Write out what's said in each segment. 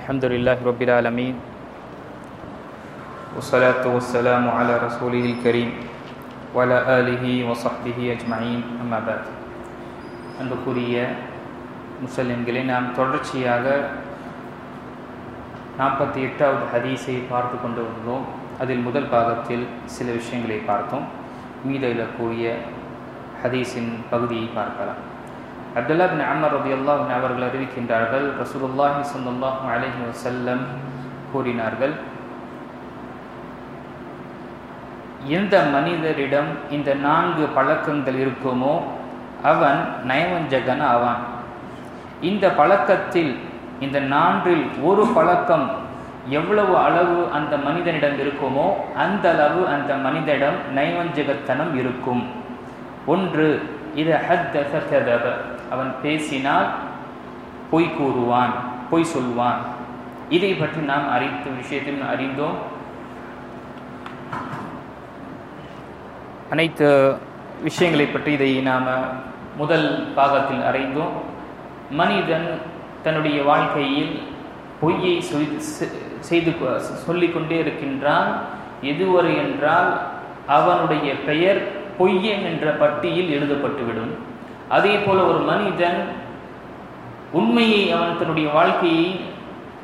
الحمد لله رب العالمين والصلاة والسلام على رسوله الكريم وعلى آله وصحبه أجمعين أما بعد அன்புக்குரிய முஸ்லிம்களை நாம் தொடர்ச்சியாக நாற்பத்தி எட்டாவது ஹதீஸை பார்த்து கொண்டு வந்தோம் அதில் முதல் பாகத்தில் சில விஷயங்களை பார்த்தோம் மீதில் கூடிய ஹதீஸின் பகுதியை பார்க்கலாம் அப்துல்லா பின் அமர் ரபி அல்லாஹ் அவர்கள் அறிவிக்கின்றார்கள். ரசூலுல்லாஹி சல்லாஹூ அலஹி வசல்லம் கூறினார்கள். எந்த மனிதரிடம் இந்த நான்கு பழக்கங்கள் இருக்குமோ அவன் நயவஞ்சகன் ஆவான். இந்த பழக்கத்தில் இந்த நான்கில் ஒரு பழக்கம் எவ்வளவு அளவு அந்த மனிதனிடம் இருக்குமோ அந்த அளவு அந்த மனிதனிடம் நயவஞ்சகத்தனம் இருக்கும். ஒன்று இது ஹத்ததப அவன் பேசினால் பொய் கூறுவான் பொய் சொல்வான். இதை பற்றி நாம் அறிந்த விஷயத்தில் அறிந்தோம். அனைத்து விஷயங்களை பற்றி இதை நாம் முதல் பாகத்தில் அறிந்தோம். மனிதன் தன்னுடைய வாழ்க்கையில் பொய்யை செய்து சொல்லிக்கொண்டே இருக்கின்றான். எதுவரை என்றால் அவனுடைய பெயர் பொய்யன் என்ற பட்டியில் எழுதப்பட்டுவிடும். அதே போல ஒரு மனிதன் உண்மையை அவன் தன்னுடைய வாழ்க்கையை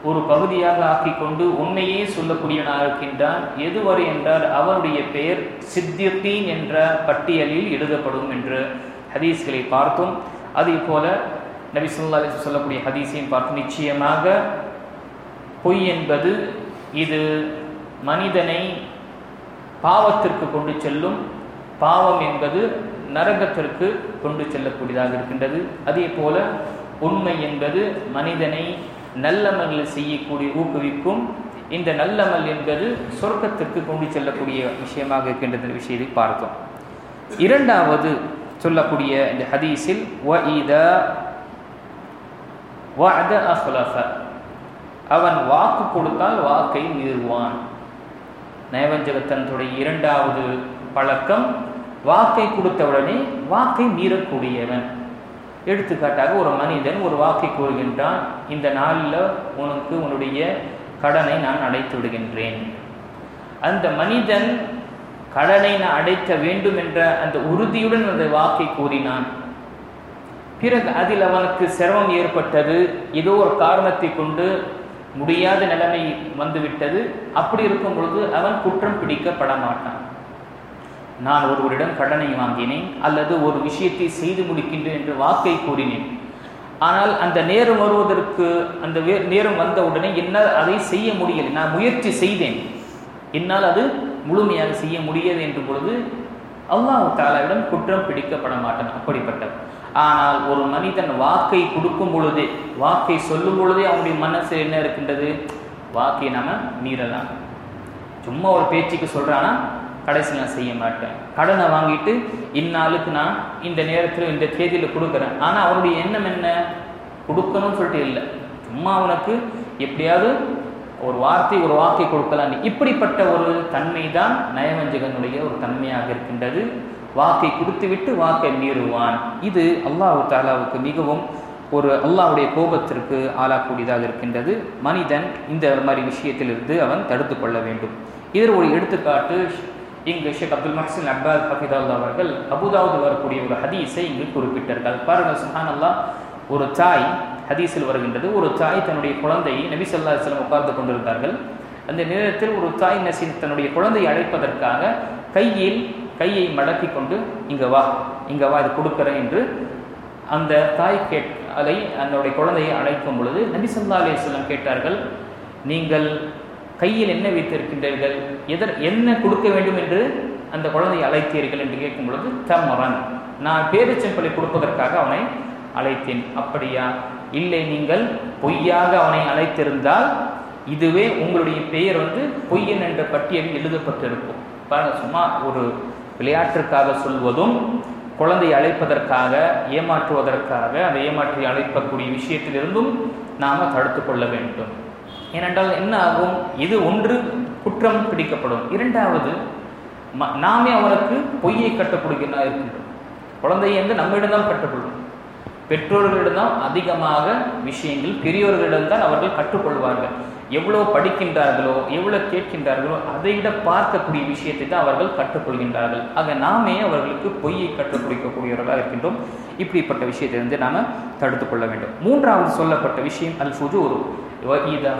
ஒரு பகுதியாக ஆக்கிக்கொண்டு உண்மையே சொல்லக்கூடியவனாக இருக்கின்றான். எதுவரை என்றால் அவனுடைய பெயர் சித்தியத்தீன் என்ற பட்டியலில் எழுதப்படும் என்று ஹதீஸ்களை பார்த்தோம் அதே போல நபி சொல்லா சொல்லக்கூடிய ஹதீஸையும் பார்த்து நிச்சயமாக பொய் என்பது இது மனிதனை பாவத்திற்கு கொண்டு செல்லும். பாவம் என்பது நரகத்திற்கு கொண்டு செல்லக்கூடியதாக இருக்கின்றது. அதே போல உண்மை என்பது மனிதனை நல்லமல்கள் செய்யக்கூடிய ஊக்குவிக்கும். இந்த நல்லமல் என்பது சொர்க்கத்திற்கு கொண்டு செல்லக்கூடிய விஷயமாக இருக்கின்ற விஷயத்தை பார்த்தோம். இரண்டாவது சொல்லக்கூடிய இந்த ஹதீஸில் அவன் வாக்கு கொடுத்தால் வாக்கை மீறுவான். நயவஞ்சகத்தனத்துடைய இரண்டாவது பழக்கம் வாக்கை கொடுத்தவுடனே வாக்கை மீறக்கூடியவன். எடுத்துக்காட்டாக ஒரு மனிதன் ஒரு வாக்கை கூறுகின்றான் இந்த நாளில் உனக்கு உன்னுடைய கடனை நான் அடைத்து விடுகின்றேன். அந்த மனிதன் கடனை நான் அடைக்க வேண்டும் என்ற அந்த உறுதியுடன் அந்த வாக்கை கூறினான். பிறகு அதில் அவனுக்கு சிரமம் ஏற்பட்டது. ஏதோ ஒரு காரணத்தை கொண்டு முடியாத நிலைமை வந்துவிட்டது. அப்படி இருக்கும் பொழுது அவன் குற்றம் பிடிக்கப்பட மாட்டான். நான் ஒருவரிடம் கடனை வாங்கினேன் அல்லது ஒரு விஷயத்தை செய்து முடிக்கின்றேன் என்று வாக்கை கூறினேன். ஆனால் அந்த நேரம் வருவதற்கு அந்த நேரம் வந்தவுடனே என்னால் அதை செய்ய முடியலை. நான் முயற்சி செய்தேன். என்னால் அது முழுமையாக செய்ய முடியாது என்ற பொழுது அல்லாஹு தாலாவிடம் குற்றம் பிடிக்கப்பட மாட்டான். அப்படிப்பட்ட ஆனால் ஒரு மனிதன் வாக்கை கொடுக்கும் பொழுதே வாக்கை சொல்லும் பொழுதே அவனுடைய மனசு என்ன இருக்கின்றது? வாக்கை நம்ம மீறலாம். சும்மா ஒரு பேச்சுக்கு சொல்றானா கடைசியில் நான் செய்ய மாட்டேன். கடனை வாங்கிட்டு இந்நாளுக்கு நான் இந்த நேரத்தில் இந்த தேதியில் கொடுக்குறேன். ஆனால் அவனுடைய எண்ணம் என்ன? கொடுக்கணும்னு சொல்லிட்டு இல்லை. சும்மா அவனுக்கு எப்படியாவது ஒரு வார்த்தை ஒரு வாக்கை கொடுக்கலாம் இப்படிப்பட்ட ஒரு தன்மை தான் நயவஞ்சகனுடைய ஒரு தன்மையாக இருக்கின்றது. வாக்கை கொடுத்துவிட்டு வாக்கை மீறுவான். இது அல்லாஹு தாலாவுக்கு மிகவும் ஒரு அல்லாவுடைய கோபத்திற்கு ஆளாக்கூடியதாக இருக்கின்றது. மனிதன் இந்த மாதிரி விஷயத்திலிருந்து அவன் தடுத்து கொள்ள வேண்டும். இதில் ஒரு எடுத்துக்காட்டு இங்கு ஷேக் அப்துல் மஹசின் அப்பாத் ஹஃபிதால்லா அவர்கள் அபுதாவுது வரக்கூடிய ஒரு ஹதீஸை இங்கு குறிப்பிட்டார்கள் பாருங்கள் சுஹான் அல்லா ஒரு தாய் ஹதீஸில் வருகின்றது. ஒரு தாய் தன்னுடைய குழந்தையை நபி சொல்லா செல்லம் உட்கார்ந்து கொண்டிருந்தார்கள். அந்த நேரத்தில் ஒரு தாய் நசீன் தன்னுடைய குழந்தையை அழைப்பதற்காக கையில் கையை மடக்கி கொண்டு இங்கே வா இங்கே வா இது கொடுக்குறேன் என்று அந்த தாய் கேட் அதை அதனுடைய குழந்தையை அழைக்கும் பொழுது நபி சொல்லா அலிஸ்லாம் கேட்டார்கள் நீங்கள் கையில் என்ன வைத்திருக்கின்றீர்கள்? எதர் என்ன கொடுக்க வேண்டும் என்று அந்த குழந்தையை அழைத்தீர்கள் என்று கேட்கும் பொழுது தமரன் நான் பேரிச்சம்பளை கொடுப்பதற்காக அவனை அழைத்தேன். அப்படியா? இல்லை நீங்கள் பொய்யாக அவனை அழைத்திருந்தால் இதுவே உங்களுடைய பெயர் வந்து பொய்யன் என்ற பட்டியலில் எழுதப்பட்டிருக்கும். பாருங்க சும்மா ஒரு விளையாட்டிற்காக சொல்வதும் குழந்தையை அழைப்பதற்காக ஏமாற்றுவதற்காக அதை ஏமாற்றி அழைக்கக்கூடிய விஷயத்திலிருந்தும் நாம் தடுத்து கொள்ள வேண்டும். ஏனென்றால் என்ன ஆகும்? இது ஒன்று குற்றம் பிடிக்கப்படும். இரண்டாவது நாமே அவனுக்கு பொய்யை கட்டப்படுகிறா இருக்கின்றோம். குழந்தையை வந்து நம்மிடம் தான் கட்டப்படும் பெற்றோர்களிடம் அதிகமாக விஷயங்கள் பெரியோர்களிடம்தான் அவர்கள் கற்றுக்கொள்வார்கள். எவ்வளோ படிக்கின்றார்களோ எவ்வளோ கேட்கின்றார்களோ அதை விட பார்க்கக்கூடிய விஷயத்தை தான் அவர்கள் கற்றுக்கொள்கின்றார்கள். ஆக நாமே அவர்களுக்கு பொய்யை கற்றுக்கொடுக்கக்கூடியவர்களாக இருக்கின்றோம். இப்படிப்பட்ட விஷயத்தை வந்து நாம் தடுத்து கொள்ள வேண்டும். மூன்றாவது சொல்லப்பட்ட விஷயம் அல் ஃபுஜூர்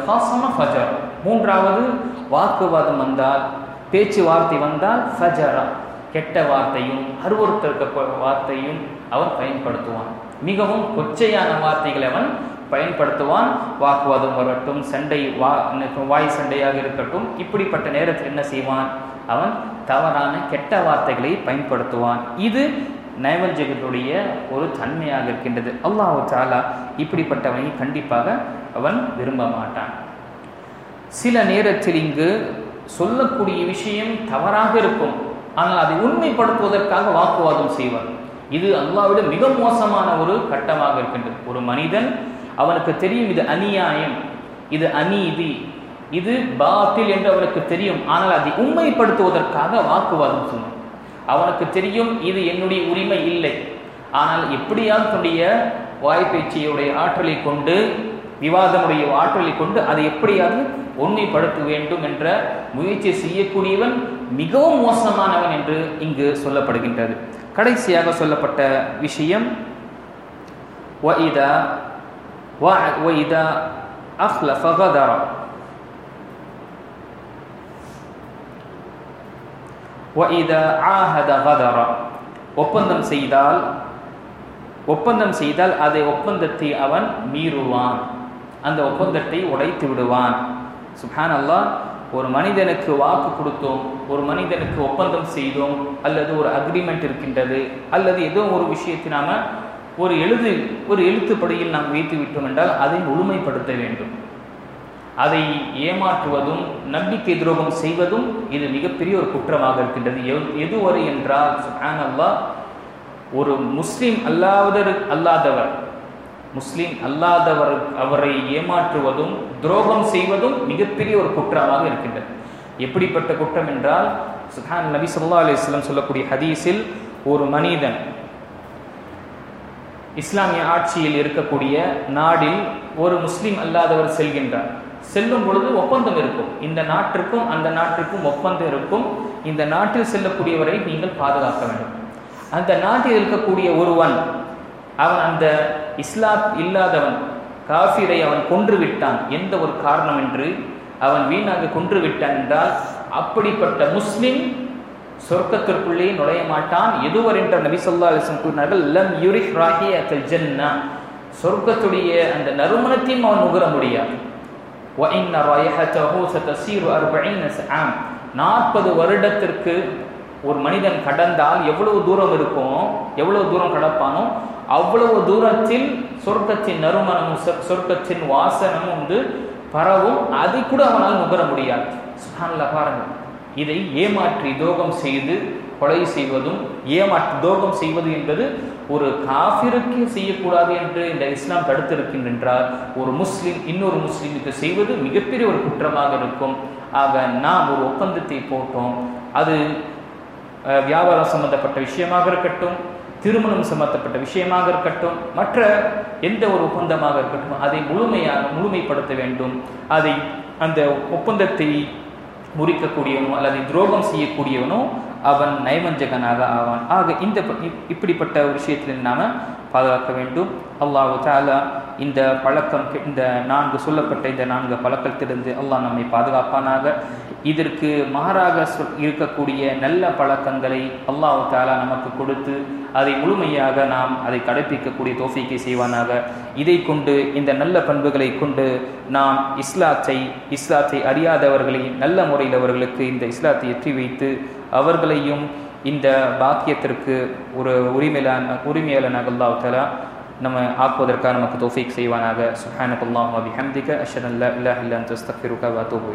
ஹாசம ஃபஜர். மூன்றாவது வாக்குவாதம் வந்தால் பேச்சுவார்த்தை வந்தால் ஃபஜரா. கெட்ட வார்த்தையும் அருவறுத்தற்க வார்த்தையும் அவன் பயன்படுத்துவான். மிகவும் கொச்சையான வார்த்தைகளை அவன் பயன்படுத்துவான். வாக்குவாதம் வரட்டும் சண்டை வா வாய் சண்டையாக இருக்கட்டும் இப்படிப்பட்ட நேரத்தில் என்ன செய்வான்? அவன் தவறான கெட்ட வார்த்தைகளை பயன்படுத்துவான். இது நைவஞ்சகத்துடைய ஒரு தன்மையாக இருக்கின்றது. அல்லாஹு தாலா இப்படிப்பட்டவனை கண்டிப்பாக அவன் விரும்ப மாட்டான். சில நேரத்தில் இங்கு சொல்லக்கூடிய விஷயம் தவறாக இருக்கும். ஆனால் அதை உண்மைப்படுத்துவதற்காக வாக்குவாதம் செய்வார் இது அல்லாவிட மிக மோசமான ஒரு கட்டமாக இருக்கின்றது. ஒரு மனிதன் அவனுக்கு தெரியும் இது அநியாயம் இது அநீதி இது பாத்தில் என்று அவனுக்கு தெரியும். ஆனால் அதை உண்மைப்படுத்துவதற்காக வாக்குவாதம் சொன்னான் அவனுக்கு தெரியும் இது என்னுடைய உரிமை இல்லை. ஆனால் எப்படியாவது தன்னுடைய வாய்ப்பேச்சியுடைய ஆற்றலை கொண்டு விவாதமுடைய ஆற்றலை கொண்டு அதை எப்படியாவது உண்மைப்படுத்த வேண்டும் என்ற முயற்சி செய்யக்கூடியவன் மிகவும் மோசமானவன் என்று இங்கு சொல்லப்படுகின்றது. கடைசியாக சொல்லப்பட்ட விஷயம் இதா ஒய்தா இதா அஃப்ல ஃபகதரா ஒப்பந்தம் செய்தால் ஒப்பந்தம் செய்தால் அதை ஒப்பந்தத்தை அவன் மீறுவான். அந்த ஒப்பந்தத்தை உடைத்து விடுவான். சுஹான் அல்லாஹ் ஒரு மனிதனுக்கு வாக்கு கொடுத்தோம் ஒரு மனிதனுக்கு ஒப்பந்தம் செய்தோம் அல்லது ஒரு அக்ரிமெண்ட் இருக்கின்றது அல்லது ஏதோ ஒரு விஷயத்தை நாம ஒரு எழுது ஒரு எழுத்துப்படியில் நாம் வைத்து விட்டோம் என்றால் அதை முழுமைப்படுத்த வேண்டும். அதை ஏமாற்றுவதும் நம்பிக்கை துரோகம் செய்வதும் இது மிகப்பெரிய ஒரு குற்றமாக இருக்கின்றது. எதுவரை என்றால் சுஹான் அல்லா ஒரு முஸ்லீம் அல்லாதவர் அல்லாதவர் முஸ்லீம் அல்லாதவர் அவரை ஏமாற்றுவதும் துரோகம் செய்வதும் மிகப்பெரிய ஒரு குற்றமாக இருக்கின்றது. எப்படிப்பட்ட குற்றம் என்றால் சுஹான் நபி சொல்லா அலிஸ்லாம் சொல்லக்கூடிய ஹதீஸில் ஒரு மனிதன் இஸ்லாமிய ஆட்சியில் இருக்கக்கூடிய நாடில் ஒரு முஸ்லீம் அல்லாதவர் செல்கின்றார். செல்லும் பொழுது ஒப்பந்தம் இருக்கும். இந்த நாட்டிற்கும் அந்த நாட்டிற்கும் ஒப்பந்தம் இருக்கும். இந்த நாட்டில் செல்லக்கூடியவரை நீங்கள் பாதுகாக்க வேண்டும். அந்த நாட்டில் இருக்கக்கூடிய ஒருவன் அவன் அந்த இஸ்லாம் இல்லாதவன் காஃபிரை அவன் கொன்று விட்டான் எந்த ஒரு காரணம் என்று அவன் வீணாக கொன்று விட்டான் என்றால் அப்படிப்பட்ட முஸ்லிம் சொர்க்கத்திற்குள்ளே நுழைய மாட்டான். எதுவர் என்ற நபி சொல்லா அலிசம் கூறினார்கள் லம் யுரிக் ராஹி அத்தல் ஜன்னா. சொர்க்கத்துடைய அந்த நறுமணத்தையும் அவன் நுகர முடியாது. நாற்பது வருடத்திற்கு ஒரு மனிதன் கடந்தால் எவ்வளவு தூரம் இருக்கும் எவ்வளவு தூரம் கடப்பானோ அவ்வளவு தூரத்தில் சொர்க்கத்தின் நறுமணமும் சொர்க்கத்தின் வாசனமும் வந்து பரவும். அதை கூட அவனால் நுகர முடியாது. பாருங்கள். இதை ஏமாற்றி தோகம் செய்து கொலை செய்வதும் ஏமாற்றி தோகம் செய்வது என்பது ஒரு காஃபிருக்கு செய்யக்கூடாது என்று இந்த இஸ்லாம் தடுத்திருக்கின்றார். ஒரு முஸ்லீம் இன்னொரு முஸ்லீமுக்கு செய்வது மிகப்பெரிய ஒரு குற்றமாக இருக்கும். ஆக நாம் ஒரு ஒப்பந்தத்தை போட்டோம். அது வியாபாரம் சம்பந்தப்பட்ட விஷயமாக இருக்கட்டும் திருமணம் சம்பந்தப்பட்ட விஷயமாக இருக்கட்டும் மற்ற எந்த ஒரு ஒப்பந்தமாக இருக்கட்டும் அதை முழுமையாக முழுமைப்படுத்த வேண்டும். அதை அந்த ஒப்பந்தத்தை முறிக்கக்கூடியவனோ அல்லது துரோகம் செய்யக்கூடியவனோ அவன் நைவஞ்சகனாக ஆவான். ஆக இந்த இப்படிப்பட்ட ஒரு விஷயத்தில் நாம் பாதுகாக்க வேண்டும். அல்லாஹு தாலா இந்த பழக்கம் இந்த நான்கு சொல்லப்பட்ட இந்த நான்கு பழக்கத்திலிருந்து அல்லாஹ் நம்மை பாதுகாப்பானாக. இதற்கு மாறாக சொ இருக்கக்கூடிய நல்ல பழக்கங்களை அல்லாஹு தாலா நமக்கு கொடுத்து அதை முழுமையாக நாம் அதை கடைப்பிடிக்கக்கூடிய தோஃபிக்கை செய்வானாக. இதை கொண்டு இந்த நல்ல பண்புகளை கொண்டு நாம் இஸ்லாத்தை இஸ்லாத்தை அறியாதவர்களை நல்ல முறையில் அவர்களுக்கு இந்த இஸ்லாத்தை எற்றி வைத்து அவர்களையும் இந்த பாக்கியத்திற்கு ஒரு உரிமையிலான உரிமையாளனாக அல்லாஹ் தலா நம்ம ஆக்குவதற்காக நமக்கு தோஃபிக் செய்வானாக. சுஹானகுல்லாஹ் அபி ஹம்திக அஷன் அல்லா இல்லா இல்லா அஸ்தக்ஃபிருக வ அத்தூபு